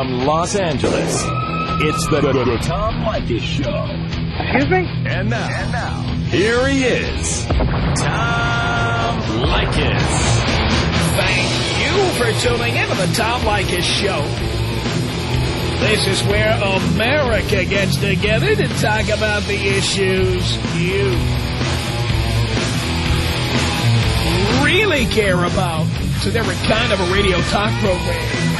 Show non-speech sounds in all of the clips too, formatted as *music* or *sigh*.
from Los Angeles, it's the, the, the Tom Leykis Show. Excuse me? And now, and now, here he is, Tom Leykis. Thank you for tuning in to the Tom Leykis Show. This is where America gets together to talk about the issues you really care about. It's a different kind of a radio talk program.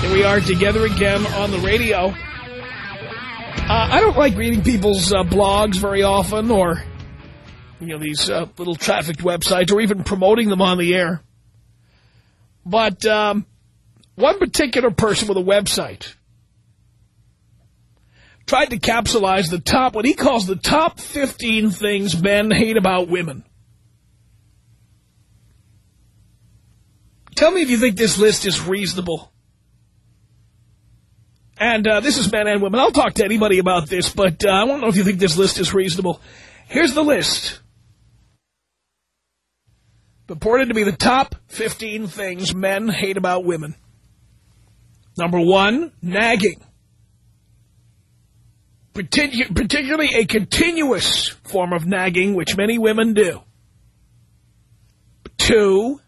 Here we are together again on the radio. Uh, I don't like reading people's uh, blogs very often or, you know, these uh, little trafficked websites or even promoting them on the air. But um, one particular person with a website tried to capsulize the top, what he calls the top 15 things men hate about women. Tell me if you think this list is reasonable. And uh, this is men and women. I'll talk to anybody about this, but uh, I don't know if you think this list is reasonable. Here's the list. Purported to be the top 15 things men hate about women. Number one, nagging. Partic particularly a continuous form of nagging, which many women do. Two,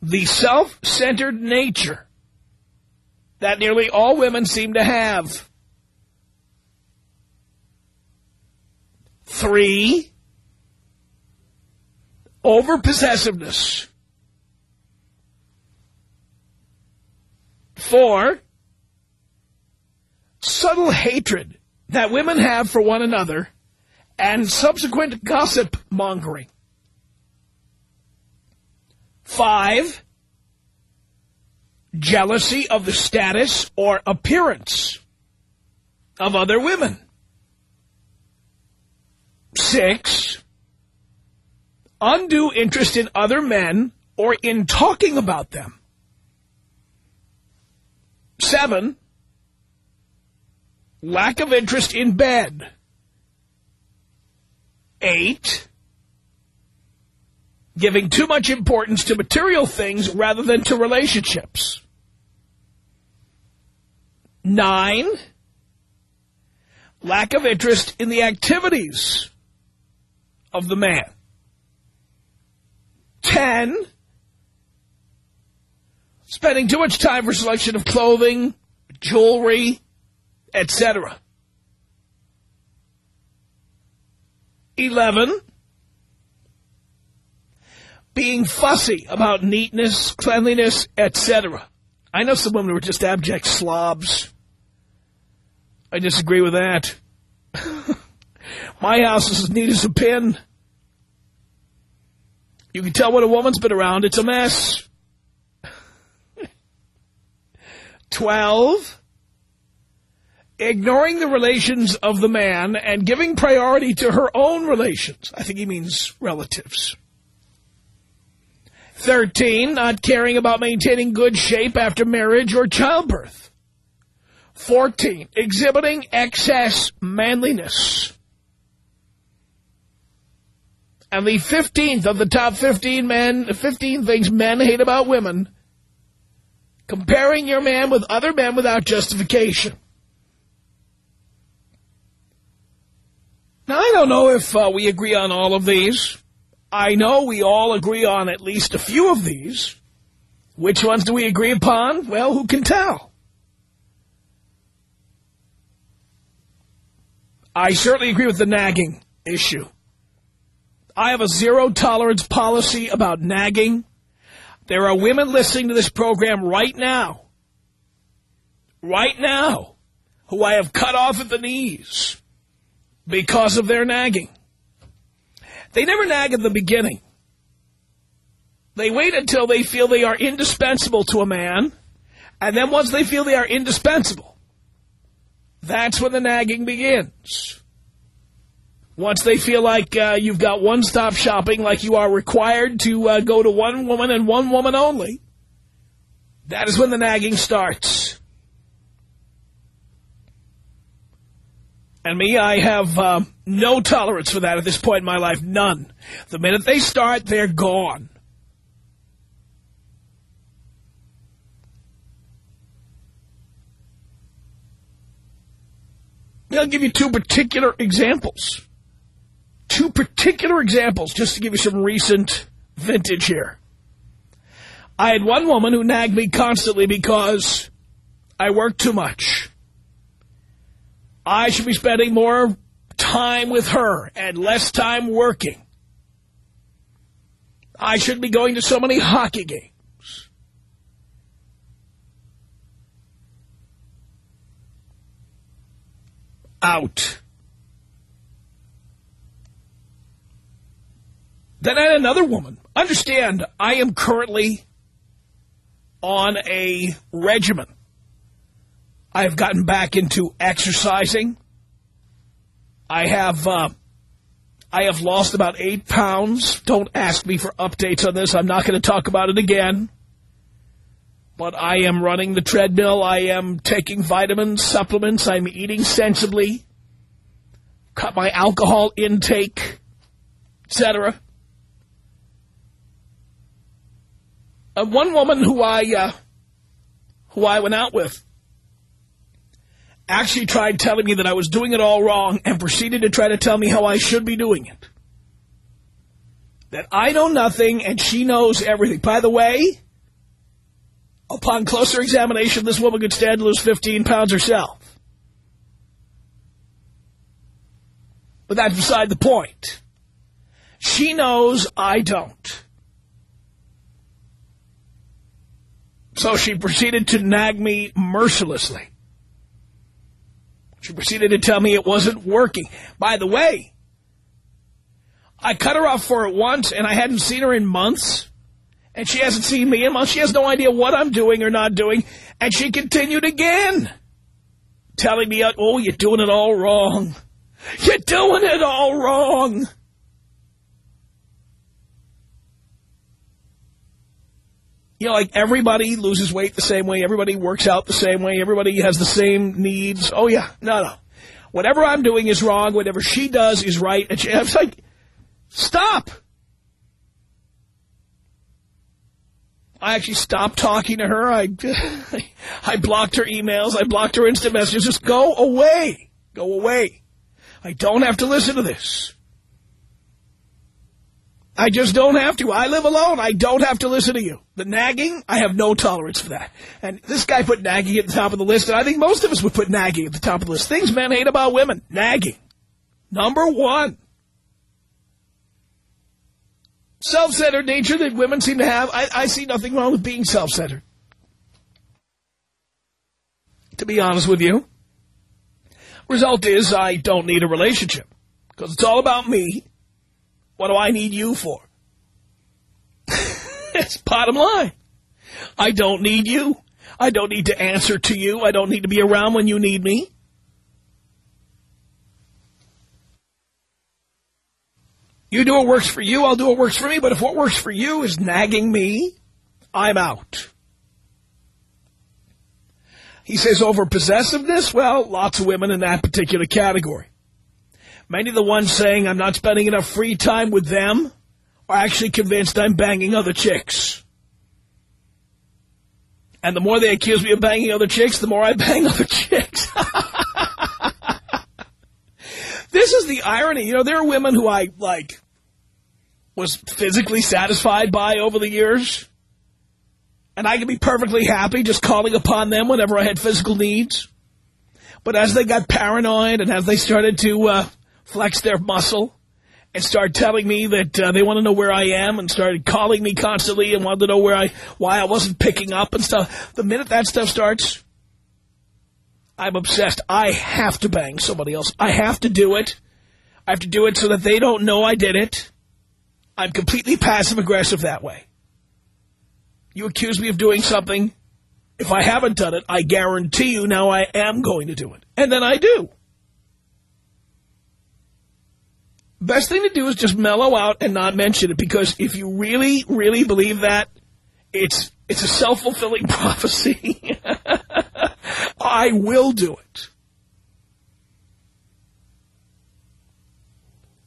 the self-centered nature that nearly all women seem to have. Three, over-possessiveness. Four, subtle hatred that women have for one another and subsequent gossip mongering. Five, jealousy of the status or appearance of other women. Six, undue interest in other men or in talking about them. Seven, lack of interest in bed. Eight, giving too much importance to material things rather than to relationships. Nine, lack of interest in the activities of the man. Ten, spending too much time for selection of clothing, jewelry, etc. Eleven, being fussy about neatness, cleanliness, etc. I know some women who are just abject slobs. I disagree with that. *laughs* My house is as neat as a pin. You can tell when a woman's been around, it's a mess. *laughs* Twelve, ignoring the relations of the man and giving priority to her own relations. I think he means relatives. Thirteen, not caring about maintaining good shape after marriage or childbirth. Fourteen, exhibiting excess manliness. And the 15th of the top 15 men, 15 things men hate about women, comparing your man with other men without justification. Now, I don't know if uh, we agree on all of these. I know we all agree on at least a few of these. Which ones do we agree upon? Well, who can tell? I certainly agree with the nagging issue. I have a zero-tolerance policy about nagging. There are women listening to this program right now, right now, who I have cut off at the knees because of their nagging. They never nag at the beginning. They wait until they feel they are indispensable to a man, and then once they feel they are indispensable, that's when the nagging begins. Once they feel like uh, you've got one-stop shopping, like you are required to uh, go to one woman and one woman only, that is when the nagging starts. And me, I have uh, no tolerance for that at this point in my life. None. The minute they start, they're gone. I'll give you two particular examples. Two particular examples, just to give you some recent vintage here. I had one woman who nagged me constantly because I worked too much. I should be spending more time with her and less time working. I should be going to so many hockey games. Out. Then I had another woman. Understand, I am currently on a regimen. I have gotten back into exercising. I have uh, I have lost about eight pounds. Don't ask me for updates on this. I'm not going to talk about it again. But I am running the treadmill. I am taking vitamins, supplements. I'm eating sensibly. Cut my alcohol intake, etc. Uh, one woman who I uh, who I went out with actually tried telling me that I was doing it all wrong and proceeded to try to tell me how I should be doing it. That I know nothing and she knows everything. By the way, upon closer examination, this woman could stand to lose 15 pounds herself. But that's beside the point. She knows I don't. So she proceeded to nag me mercilessly. She proceeded to tell me it wasn't working. By the way, I cut her off for it once, and I hadn't seen her in months. And she hasn't seen me in months. She has no idea what I'm doing or not doing. And she continued again, telling me, oh, you're doing it all wrong. You're doing it all wrong. you know, like everybody loses weight the same way. Everybody works out the same way. Everybody has the same needs. Oh, yeah. No, no. Whatever I'm doing is wrong. Whatever she does is right. And she, I was like, stop. I actually stopped talking to her. I, *laughs* I blocked her emails. I blocked her instant messages. Just go away. Go away. I don't have to listen to this. I just don't have to. I live alone. I don't have to listen to you. The nagging, I have no tolerance for that. And this guy put nagging at the top of the list, and I think most of us would put nagging at the top of the list. Things men hate about women. Nagging. Number one. Self-centered nature that women seem to have. I, I see nothing wrong with being self-centered. To be honest with you. Result is I don't need a relationship. Because it's all about me what do I need you for? *laughs* it's bottom line. I don't need you. I don't need to answer to you. I don't need to be around when you need me. You do what works for you, I'll do what works for me. But if what works for you is nagging me, I'm out. He says over possessiveness, well, lots of women in that particular category. Many of the ones saying I'm not spending enough free time with them are actually convinced I'm banging other chicks. And the more they accuse me of banging other chicks, the more I *laughs* bang other chicks. *laughs* this is the irony. You know, there are women who I, like, was physically satisfied by over the years. And I could be perfectly happy just calling upon them whenever I had physical needs. But as they got paranoid and as they started to uh, flex their muscle and start telling me that uh, they want to know where I am and started calling me constantly and wanted to know where I, why I wasn't picking up and stuff. The minute that stuff starts, I'm obsessed. I have to bang somebody else. I have to do it. I have to do it so that they don't know I did it. I'm completely passive-aggressive that way. You accuse me of doing something. If I haven't done it, I guarantee you now I am going to do it. And then I do. Best thing to do is just mellow out and not mention it because if you really, really believe that, it's it's a self-fulfilling *laughs* prophecy. I will do it.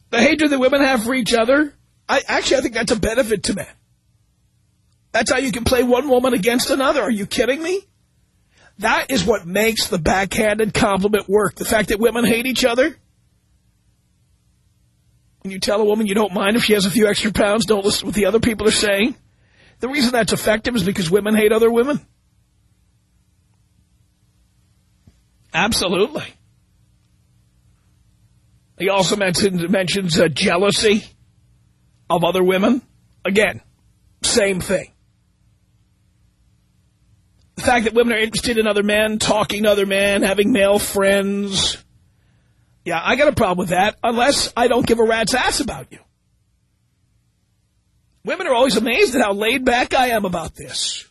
The hatred that women have for each other, I actually I think that's a benefit to men. That's how you can play one woman against another. Are you kidding me? That is what makes the backhanded compliment work. The fact that women hate each other. When you tell a woman you don't mind if she has a few extra pounds, don't listen to what the other people are saying. The reason that's effective is because women hate other women. Absolutely. He also mentions, mentions uh, jealousy of other women. Again, same thing. The fact that women are interested in other men, talking to other men, having male friends. Yeah, I got a problem with that, unless I don't give a rat's ass about you. Women are always amazed at how laid back I am about this.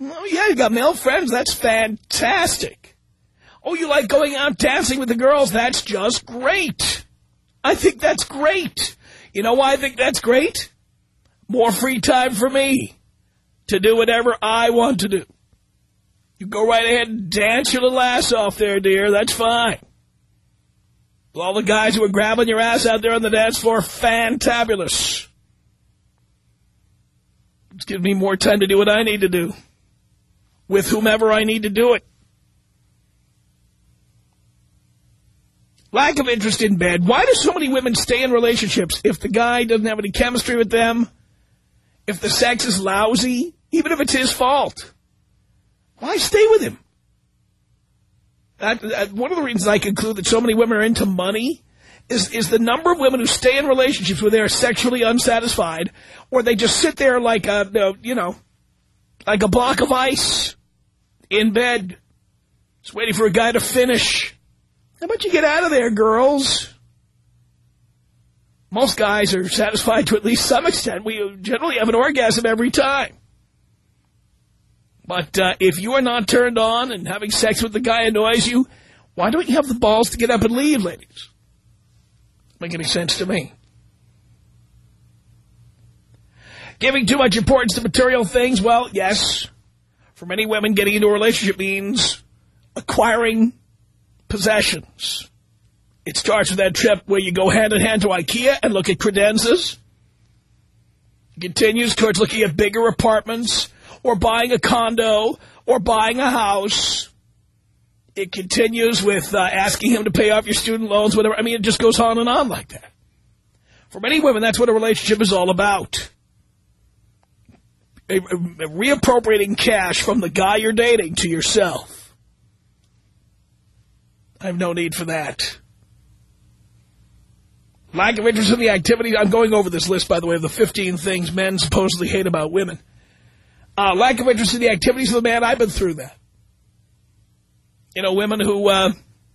Oh, yeah, you got male friends. That's fantastic. Oh, you like going out dancing with the girls. That's just great. I think that's great. You know why I think that's great? More free time for me to do whatever I want to do. You go right ahead and dance your little ass off there, dear. That's fine. All the guys who are grabbing your ass out there on the dance floor, fantabulous. It's giving me more time to do what I need to do. With whomever I need to do it. Lack of interest in bed. Why do so many women stay in relationships if the guy doesn't have any chemistry with them? If the sex is lousy? Even if it's his fault? Why stay with him? That, that, one of the reasons I conclude that so many women are into money is, is the number of women who stay in relationships where they are sexually unsatisfied or they just sit there like a, you know, like a block of ice in bed just waiting for a guy to finish. How about you get out of there, girls? Most guys are satisfied to at least some extent. We generally have an orgasm every time. But uh, if you are not turned on and having sex with the guy annoys you, why don't you have the balls to get up and leave, ladies? Make any sense to me? Giving too much importance to material things, well, yes. For many women, getting into a relationship means acquiring possessions. It starts with that trip where you go hand in hand to Ikea and look at credenzas. It continues towards looking at bigger apartments or buying a condo or buying a house. It continues with uh, asking him to pay off your student loans, whatever. I mean, it just goes on and on like that. For many women, that's what a relationship is all about. A, a reappropriating cash from the guy you're dating to yourself. I have no need for that. Lack of interest in the activity. I'm going over this list, by the way, of the 15 things men supposedly hate about women. Uh, lack of interest in the activities of the man. I've been through that. You know, women who uh,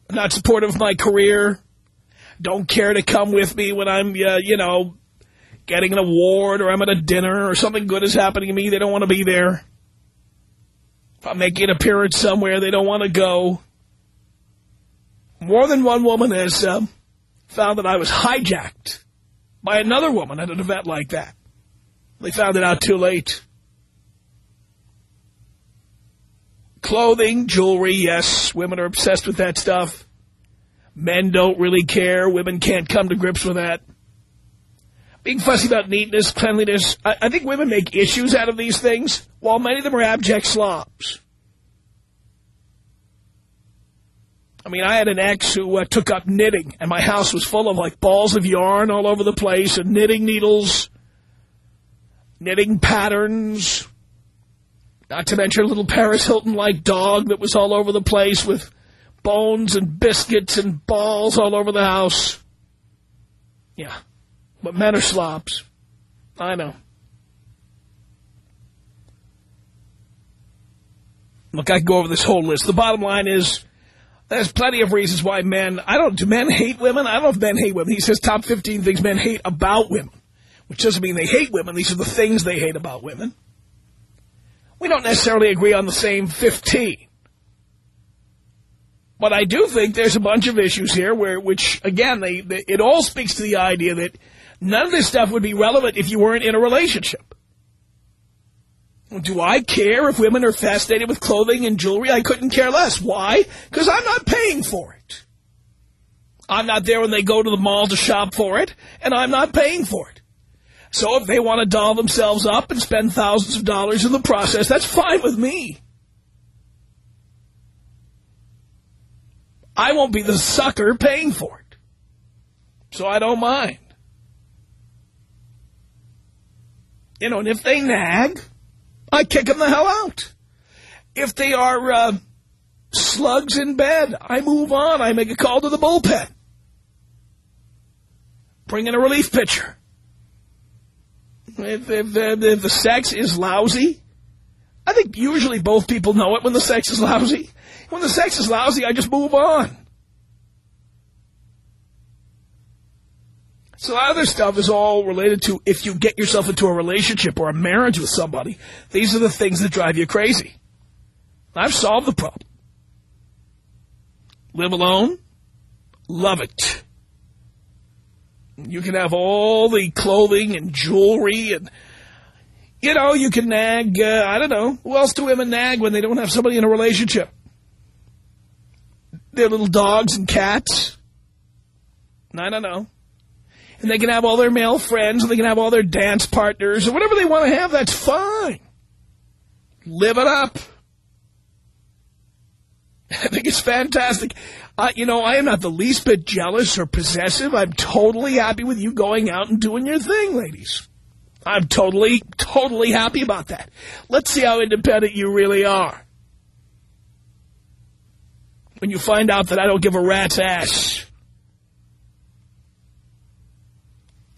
are not supportive of my career, don't care to come with me when I'm, uh, you know, getting an award or I'm at a dinner or something good is happening to me. They don't want to be there. If I'm making an appearance somewhere, they don't want to go. More than one woman has uh, found that I was hijacked by another woman at an event like that. They found it out too late. Clothing, jewelry, yes, women are obsessed with that stuff. Men don't really care. Women can't come to grips with that. Being fussy about neatness, cleanliness. I, I think women make issues out of these things, while many of them are abject slobs. I mean, I had an ex who uh, took up knitting, and my house was full of, like, balls of yarn all over the place, and knitting needles, knitting patterns, not to mention a little Paris Hilton-like dog that was all over the place with bones and biscuits and balls all over the house. Yeah. But men are slobs. I know. Look, I can go over this whole list. The bottom line is there's plenty of reasons why men, I don't, do men hate women? I don't know if men hate women. He says top 15 things men hate about women, which doesn't mean they hate women. These are the things they hate about women. We don't necessarily agree on the same 15. But I do think there's a bunch of issues here where, which, again, they, they, it all speaks to the idea that none of this stuff would be relevant if you weren't in a relationship. Do I care if women are fascinated with clothing and jewelry? I couldn't care less. Why? Because I'm not paying for it. I'm not there when they go to the mall to shop for it, and I'm not paying for it. So if they want to doll themselves up and spend thousands of dollars in the process, that's fine with me. I won't be the sucker paying for it. So I don't mind. You know, and if they nag, I kick them the hell out. If they are uh, slugs in bed, I move on. I make a call to the bullpen. Bring in a relief pitcher. If, if, if the sex is lousy, I think usually both people know it when the sex is lousy. When the sex is lousy, I just move on. So other stuff is all related to if you get yourself into a relationship or a marriage with somebody, these are the things that drive you crazy. I've solved the problem. Live alone, love it. You can have all the clothing and jewelry and, you know, you can nag, uh, I don't know, who else do women nag when they don't have somebody in a relationship? Their little dogs and cats. I don't know. And they can have all their male friends, and they can have all their dance partners, or whatever they want to have, that's fine. Live it up. *laughs* I think it's fantastic. Uh, you know, I am not the least bit jealous or possessive. I'm totally happy with you going out and doing your thing, ladies. I'm totally, totally happy about that. Let's see how independent you really are. When you find out that I don't give a rat's ass.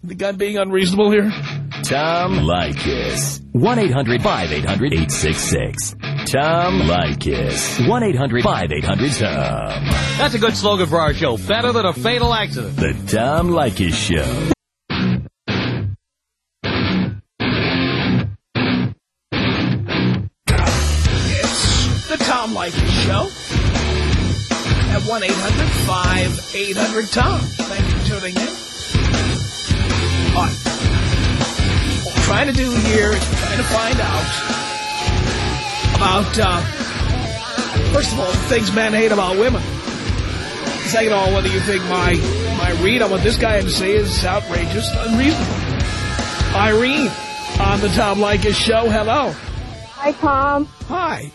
Think I'm being unreasonable here? Tom Leykis. 1-800-5800-866. Tom Leykis. 1-800-5800-TOM. That's a good slogan for our show. Better than a fatal accident. The Tom Leykis Show. It's the Tom Leykis Show. At 1-800-5800-TOM. Thank you for tuning in. What we're trying to do here is trying to find out about, uh, first of all, the things men hate about women. Second of all, whether you think my, my read on what this guy had to say is outrageous, unreasonable. Irene on the Tom Leykis Show. Hello. Hi, Tom. Hi.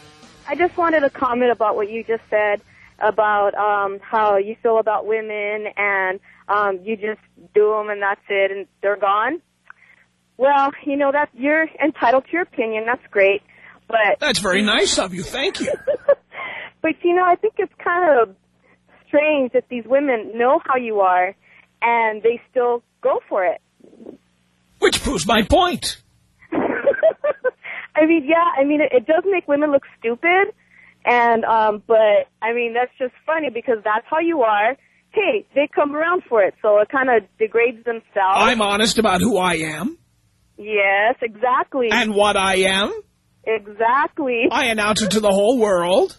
I just wanted to comment about what you just said about um, how you feel about women and um, you just do them and that's it and they're gone. Well, you know that you're entitled to your opinion. That's great, but That's very nice of you. Thank you. *laughs* but you know I think it's kind of strange that these women know how you are and they still go for it. Which proves my point. *laughs* I mean, yeah, I mean it, it does make women look stupid, and um, but I mean that's just funny because that's how you are. Hey, they come around for it, so it kind of degrades themselves. I'm honest about who I am yes, exactly, and what I am. exactly. I announce it to the whole world.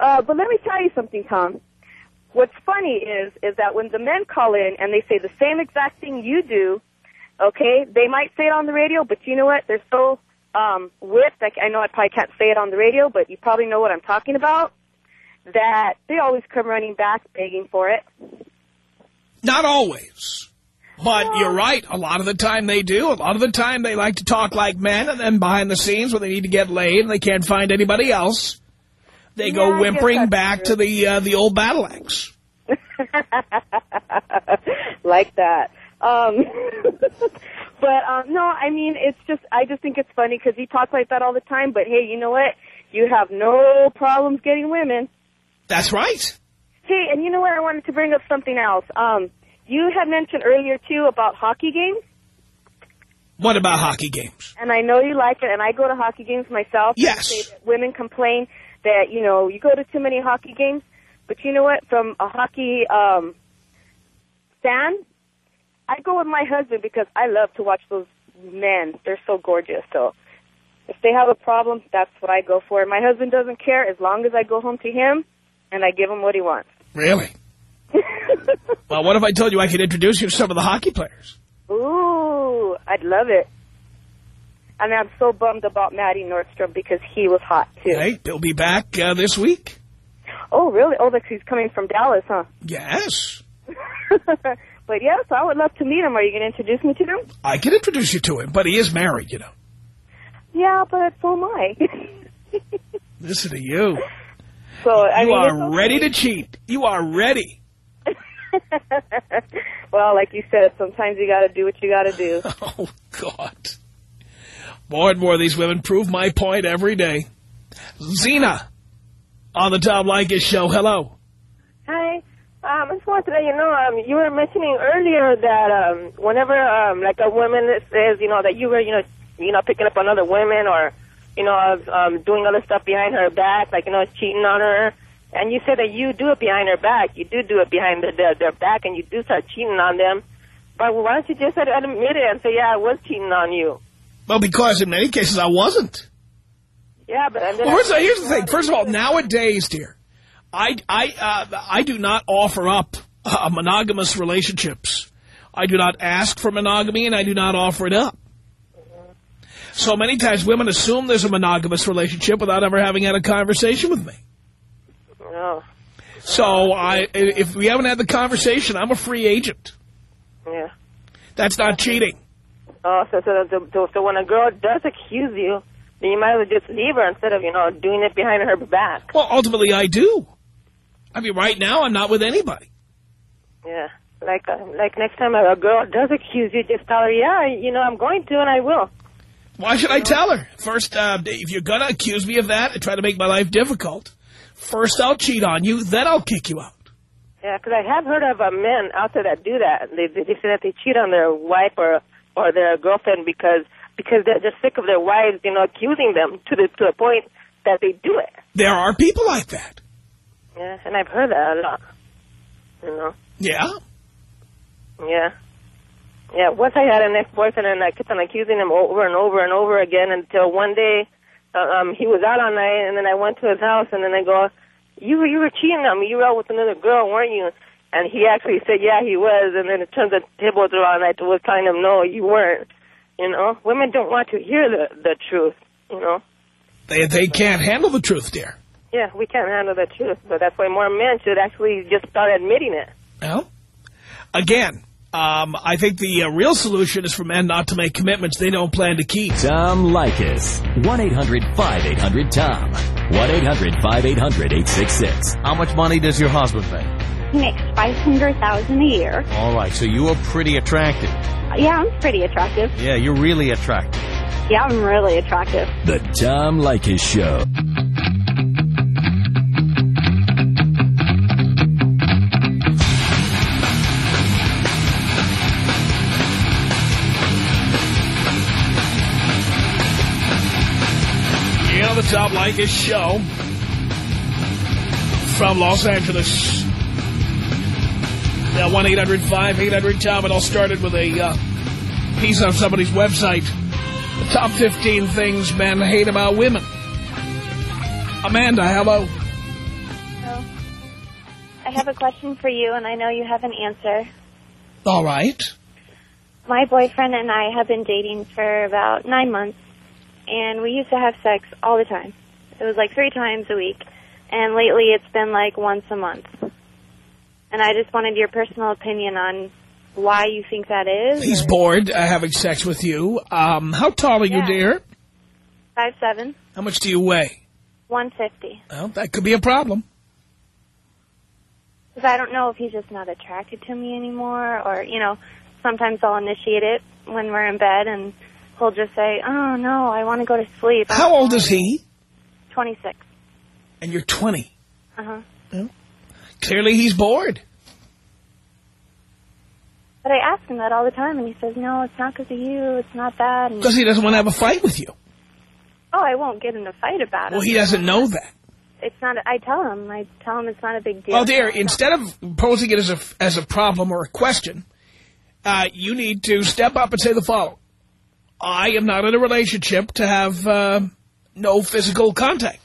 Uh, but let me tell you something, Tom. What's funny is is that when the men call in and they say the same exact thing you do, okay, they might say it on the radio, but you know what? They're so um, whipped. Like I know I probably can't say it on the radio, but you probably know what I'm talking about. That they always come running back begging for it. Not always. But you're right. A lot of the time they do. A lot of the time they like to talk like men, and then behind the scenes when they need to get laid and they can't find anybody else, they Yeah, go whimpering back true. to the uh, the old battle axe. *laughs* like that. Um, *laughs* but um, no, I mean it's just I just think it's funny because he talks like that all the time. But hey, you know what? You have no problems getting women. That's right. Hey, and you know what? I wanted to bring up something else. Um, you had mentioned earlier too about hockey games, What about hockey games? and I know you like it. And I go to hockey games myself. Yes. They say that women complain that you know you go to too many hockey games, but you know what? From a hockey um, fan, I go with my husband because I love to watch those men. They're so gorgeous. So if they have a problem, that's what I go for. My husband doesn't care as long as I go home to him and I give him what he wants. Really? *laughs* well, what if I told you I could introduce you to some of the hockey players? Ooh, I'd love it. I mean, I'm so bummed about Matty Norstrom because he was hot, too. Hey, he'll be back uh, this week. Oh, really? Oh, like he's coming from Dallas, huh? Yes. *laughs* but yes, I would love to meet him. Are you going to introduce me to him? I can introduce you to him, but he is married, you know. Yeah, but so am I. *laughs* Listen to you. So, I you mean, are okay. ready to cheat. You are ready. *laughs* well, like you said, sometimes you got to do what you got to do. *laughs* Oh, God. More and more of these women prove my point every day. Zena, on the Tom Leykis show. Hello. Hi. Um, I just wanted to let you know, um, you were mentioning earlier that um, whenever, um, like, a woman says, you know, that you were, you know, you know, picking up on other women or, you know, um, doing other stuff behind her back, like, you know, cheating on her, and you said that you do it behind her back. You do do it behind the, the, their back, and you do start cheating on them. But why don't you just admit it and say, yeah, I was cheating on you? Well, because in many cases I wasn't. Yeah, but... And then Well, first of all, here's the thing. First of all, nowadays, dear, I, I, uh, I do not offer up uh, monogamous relationships. I do not ask for monogamy, and I do not offer it up. So many times women assume there's a monogamous relationship without ever having had a conversation with me. Oh, So I, if we haven't had the conversation, I'm a free agent. yeah. That's not cheating. Oh, so, so, so, when a girl does accuse you, then you might as well just leave her instead of, you know, doing it behind her back. Well, ultimately, I do. I mean, right now, I'm not with anybody. Yeah. Like, uh, like next time a girl does accuse you, just tell her, yeah, you know, I'm going to and I will. Why should I tell her? First, uh, if you're going to accuse me of that and try to make my life difficult, first I'll cheat on you, then I'll kick you out. Yeah, because I have heard of uh, men out there that do that. They, they they say that they cheat on their wife or or their girlfriend because because they're just sick of their wives, you know, accusing them to the to the point that they do it. There are people like that. Yeah, and I've heard that a lot. You know. Yeah. Yeah. Yeah, once I had an ex-boyfriend and I kept on accusing him over and over and over again until one day uh, um he was out all night and then I went to his house and then I go, you were, you were cheating on me. You were out with another girl, weren't you? And he actually said, yeah, he was. And then it turns the tables around and I was telling him, no, you weren't. You know, women don't want to hear the, the truth, you know. They, they can't handle the truth, dear. Yeah, we can't handle the truth, but that's why more men should actually just start admitting it. Well, again, um, I think the uh, real solution is for men not to make commitments they don't plan to keep. Tom Leykis. 1-800-5800-TOM. 1-800-5800-866. How much money does your husband make? He makes five hundred thousand a year. All right, so you are pretty attractive. Yeah, I'm pretty attractive. Yeah, you're really attractive. Yeah, I'm really attractive. The Tom Leykis Show. Know, the Tom Leykis show from Los Angeles. Now, 1-800-5800-TOM. It all started with a uh, piece on somebody's website. The top 15 things men hate about women. Amanda, hello. So, I have a question for you, and I know you have an answer. All right. My boyfriend and I have been dating for about nine months, and we used to have sex all the time. It was like three times a week, and lately it's been like once a month. And I just wanted your personal opinion on why you think that is. He's or- bored uh, having sex with you. Um, how tall are you, dear? Five seven, How much do you weigh? one fifty. Well, that could be a problem. Because I don't know if he's just not attracted to me anymore, or you know, sometimes I'll initiate it when we're in bed, and just say, "Oh no, I want to go to sleep." How old is he? Twenty six. And you're 20. Uh huh. Clearly he's bored. But I ask him that all the time, and he says, "No, it's not because of you. It's not that." Because he doesn't want to have a fight with you. oh, I won't get in a fight about it. Well, he doesn't know that. It's not. I tell him. I tell him it's not a big deal. Well, dear, instead of posing it as a, as a problem or a question, uh, you need to step up and say the following. I am not in a relationship to have uh, no physical contact.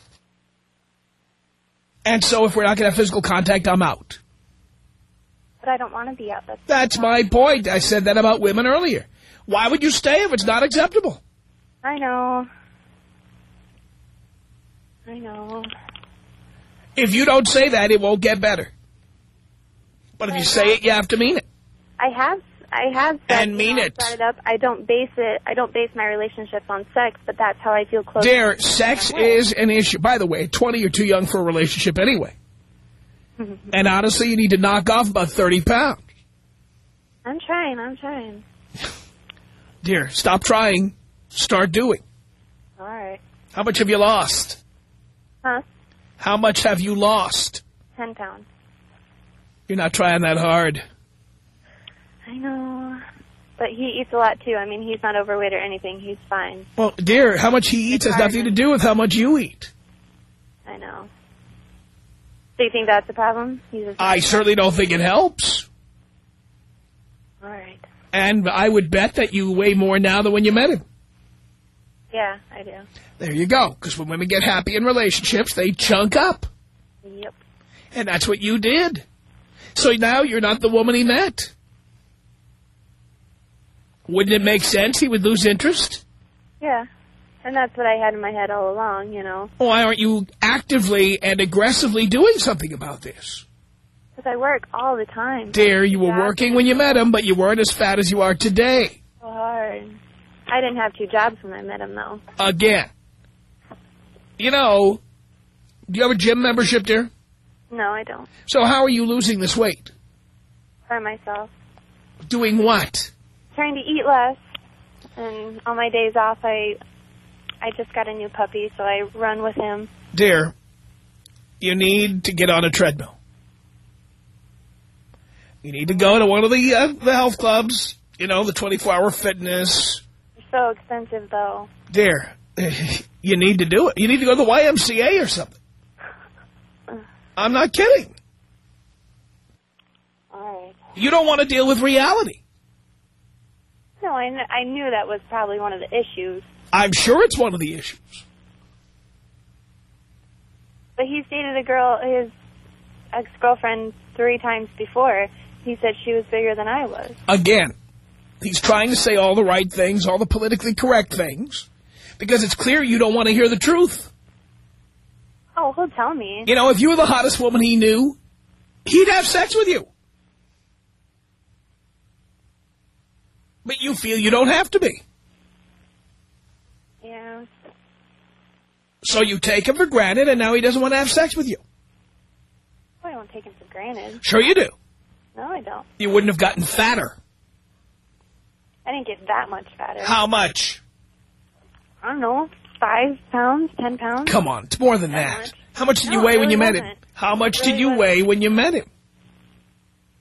And so if we're not going to have physical contact, I'm out. But I don't want to be out. That's, That's my point. I said that about women earlier. Why would you stay if it's not acceptable? I know. I know. If you don't say that, it won't get better. But if you say it, you have to mean it. I have, I have said, And mean it. it up. I don't base it. I don't base my relationships on sex, but that's how I feel close. Dear, sex is an issue. By the way, 20, you're too young for a relationship anyway. *laughs* And honestly, you need to knock off about 30 pounds. I'm trying. I'm trying. Dear, stop trying. Start doing. All right. How much have you lost? Huh? How much have you lost? Ten pounds. You're not trying that hard. I know. But he eats a lot too. I mean, he's not overweight or anything. He's fine. Well, dear, how much he eats has nothing to do with how much you eat. I know. Do you think that's a problem? I certainly don't think it helps. All right. And I would bet that you weigh more now than when you met him. Yeah, I do. There you go. Because when women get happy in relationships, they chunk up. Yep. And that's what you did. So now you're not the woman he met. Wouldn't it make sense he would lose interest? Yeah. And that's what I had in my head all along, you know. Why aren't you actively and aggressively doing something about this? Because I work all the time. Dear, you were working when you met him, but you weren't as fat as you are today. So hard. I didn't have two jobs when I met him, though. Again. You know, do you have a gym membership, dear? No, I don't. So how are you losing this weight? By myself. Doing what? Trying to eat less. And on my days off, I I just got a new puppy, so I run with him. Dear, you need to get on a treadmill. You need to go to one of the, uh, the health clubs, you know, the 24-hour fitness. So expensive, though. Dear, *laughs* you need to do it. You need to go to the YMCA or something. *sighs* I'm not kidding. All right. You don't want to deal with reality. No, I, kn- I knew that was probably one of the issues. I'm sure it's one of the issues. But he's dated a girl, his ex-girlfriend, three times before. He said she was bigger than I was. Again, he's trying to say all the right things, all the politically correct things, because it's clear you don't want to hear the truth. Oh, he'll tell me. You know, if you were the hottest woman he knew, he'd have sex with you. But you feel you don't have to be. Yeah. So you take him for granted, and now he doesn't want to have sex with you. I don't take him for granted. Sure you do. No, I don't. You wouldn't have gotten fatter. I didn't get that much fatter. How much? I don't know, five pounds, ten pounds. Come on, it's more than That much. How much did you weigh it when you really met him? How much It did you wasn't. weigh when you met him?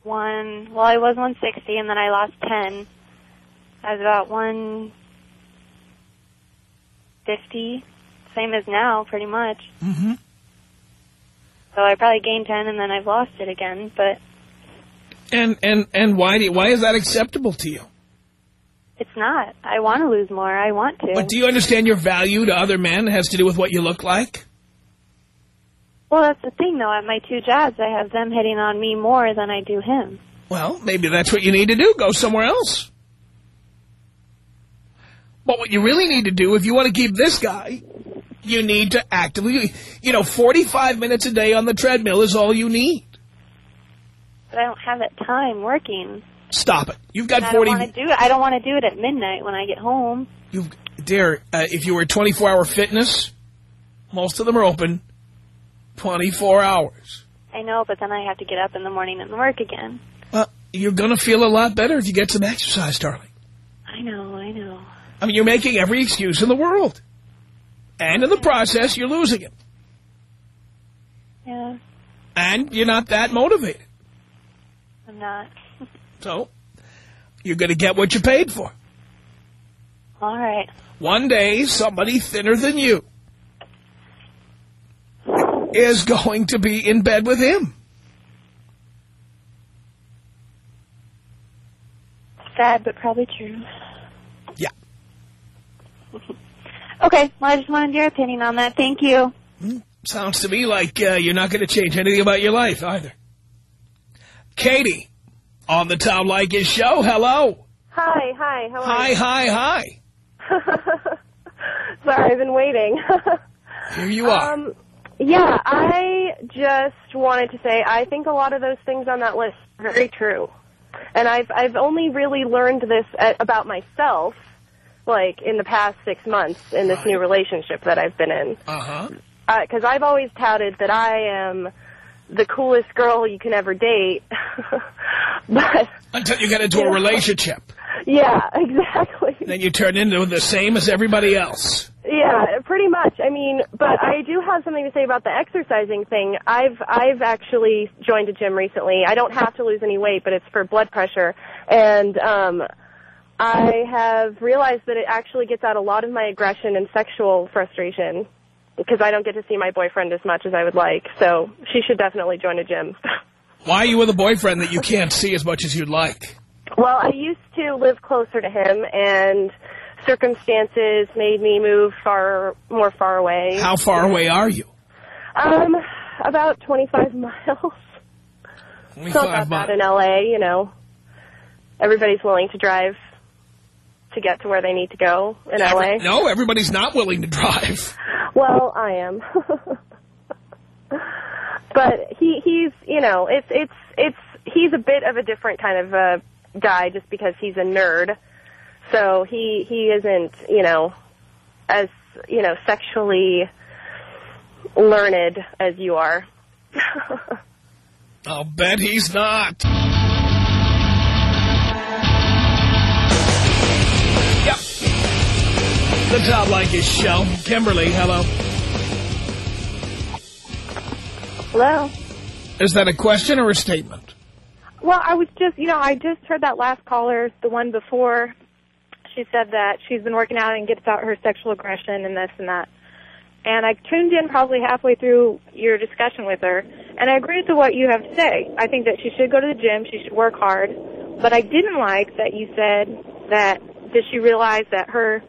One, well, I was 160, and then I lost 10. I was about 150, same as now, pretty much. Mm-hmm. So I probably gained 10, and then I've lost it again, but And and and why do you, why is that acceptable to you? it's not. I want to lose more. I want to. But do you understand your value to other men has to do with what you look like? Well, that's the thing, though. At my two jobs, I have them hitting on me more than I do him. Well, maybe that's what you need to do. Go somewhere else. But what you really need to do, if you want to keep this guy, you need to actively, you know, 45 minutes a day on the treadmill is all you need. But I don't have that time working. Stop it. You've got I 40... don't do it. I don't want to do it at midnight when I get home. You've, dear, uh, if you were 24-hour fitness, most of them are open 24 hours. I know, but then I have to get up in the morning and work again. Well, you're going to feel a lot better if you get some exercise, darling. I know, I know. I mean, you're making every excuse in the world. And in the process, you're losing it. Yeah, And you're not that motivated. I'm not. *laughs* So, you're going to get what you paid for. All right. One day, somebody thinner than you is going to be in bed with him. Sad, but probably true. Yeah. Okay, well, I just wanted your opinion on that. Thank you. Sounds to me like uh, you're not going to change anything about your life either. Katie, on the Tom Leykis show. Hello. Hi, hi, how Hi, hi, hi. *laughs* Sorry, I've been waiting. *laughs* Here you are. um, yeah, I just wanted to say I think a lot of those things on that list are very true. And I've I've only really learned this a about myself like in the past 6 months in this new relationship that I've been in. uh-huh. because I've always touted that I am the coolest girl you can ever date. *laughs* but Until you get into a relationship. yeah, *laughs* exactly. Then you turn into the same as everybody else. Yeah, pretty much. I mean, but I do have something to say about the exercising thing. I've I've actually joined a gym recently. I don't have to lose any weight, but it's for blood pressure. And um I have realized that it actually gets out a lot of my aggression and sexual frustration because I don't get to see my boyfriend as much as I would like. So, she should definitely join a gym. *laughs* Why are you with a boyfriend that you can't see as much as you'd like? Well, I used to live closer to him, and circumstances made me move far more far away. How far away are you? Um, about 25 miles. It's not that 25 bad in. LA, you know. Everybody's willing to drive to get to where they need to go in LA. No, everybody's not willing to drive. *laughs* Well, I am. *laughs* but he he's, you know, it's it's it's he's a bit of a different kind of uh guy just because he's a nerd. So he he isn't, you know, as, you know, sexually learned as you are. *laughs* I'll bet he's not. The Tom Leykis show. Kimberly, hello. Hello? Is that a question or a statement? Well, I was just, you know, I just heard that last caller, the one before. She said that she's been working out and gets out her sexual aggression and this and that. And I tuned in probably halfway through your discussion with her, and I agree with what you have to say. I think that she should go to the gym, she should work hard. But I didn't like that you said that did she realize that her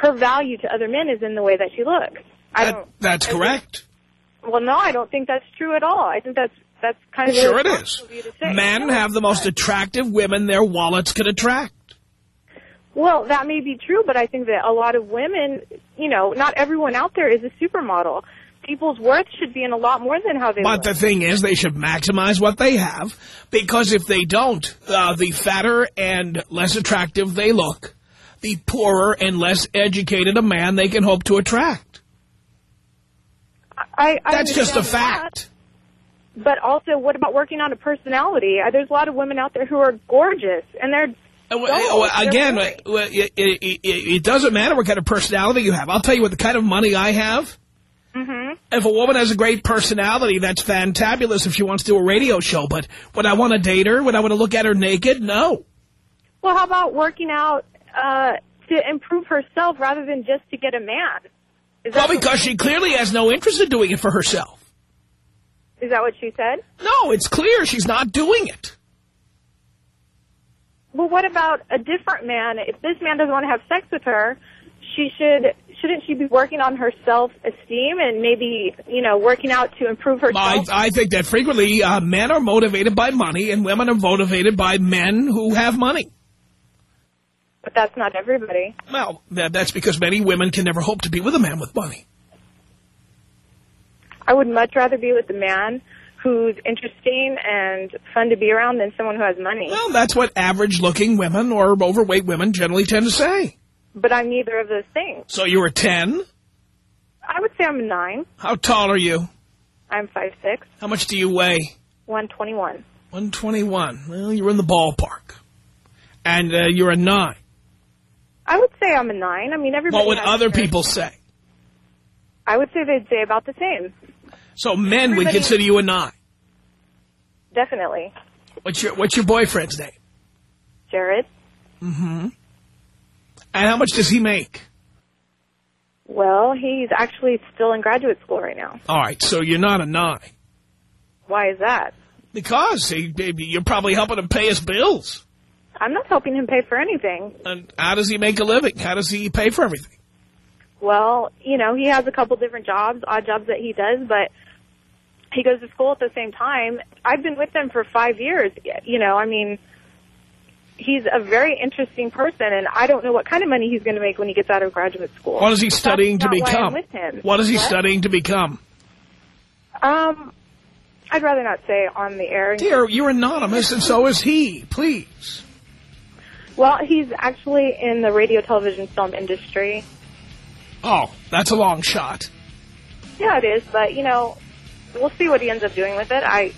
her value to other men is in the way that she looks. I That- don't. that's I think- correct. Well, no, I don't think that's true at all. I think that's that's kind of Sure it is. of you to say. Men have the most attractive women their wallets could attract. Well, that may be true, but I think that a lot of women, you know, not everyone out there is a supermodel. People's worth should be in a lot more than how they But the thing is, they should maximize what they have, because if they don't, uh, the fatter and less attractive they look, the poorer and less educated a man they can hope to attract. I, I That's just a understand that, fact. But also, what about working on a personality? There's a lot of women out there who are gorgeous, and they're Uh, well, Again, uh, it, it, it, doesn't matter what kind of personality you have. I'll tell you what the kind of money I have. hmm If a woman has a great personality, that's fantabulous if she wants to do a radio show. But would I want to date her? Would I want to look at her naked? No. Well, how about working out uh, to improve herself rather than just to get a man? Is Well, because she clearly has no interest in doing it for herself. is that what she said? No, it's clear she's not doing it. Well, what about a different man? If this man doesn't want to have sex with her, she should shouldn't she be working on her self esteem and maybe you know working out to improve I, herself? I think that frequently uh, men are motivated by money and women are motivated by men who have money. But that's not everybody. Well, that's because many women can never hope to be with a man with money. I would much rather be with a man who's interesting and fun to be around than someone who has money. Well, that's what average-looking women or overweight women generally tend to say. But I'm neither of those things. So you're a 10? I would say I'm a nine. How tall are you? I'm five six, How much do you weigh? one twenty one. 121. Well, you're in the ballpark. And uh, you're a 9. I would say I'm a nine. I mean, everybody. What would other people say? I would say they'd say about the same. So men would consider you a 9. Definitely, What's your, what's your boyfriend's name? Jared. Mm-hmm. And how much does he make? Well, he's actually still in graduate school right now. All right, so you're not a 9. Why is that? Because he, you're probably helping him pay his bills. I'm not helping him pay for anything. And how does he make a living? How does he pay for everything? Well, you know, he has a couple different jobs, odd jobs that he does, but he goes to school at the same time. I've been with him for five years. You know, I mean, he's a very interesting person, and I don't know what kind of money he's going to make when he gets out of graduate school. What is he studying to not why I'm become? with him. What is he What? studying to become? Um, I'd rather not say on the air. Dear, you're anonymous, and so is he. Please. Well, he's actually in the radio, television, film industry. Oh, that's a long shot. Yeah, it is, but you know, we'll see what he ends up doing with it. I,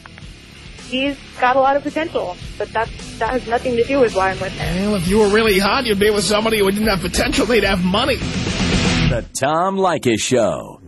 he's got a lot of potential, but that's that has nothing to do with why I'm with him. Well, if you were really hot, you'd be with somebody who didn't have potential. They'd have money. The Tom Leykis Show.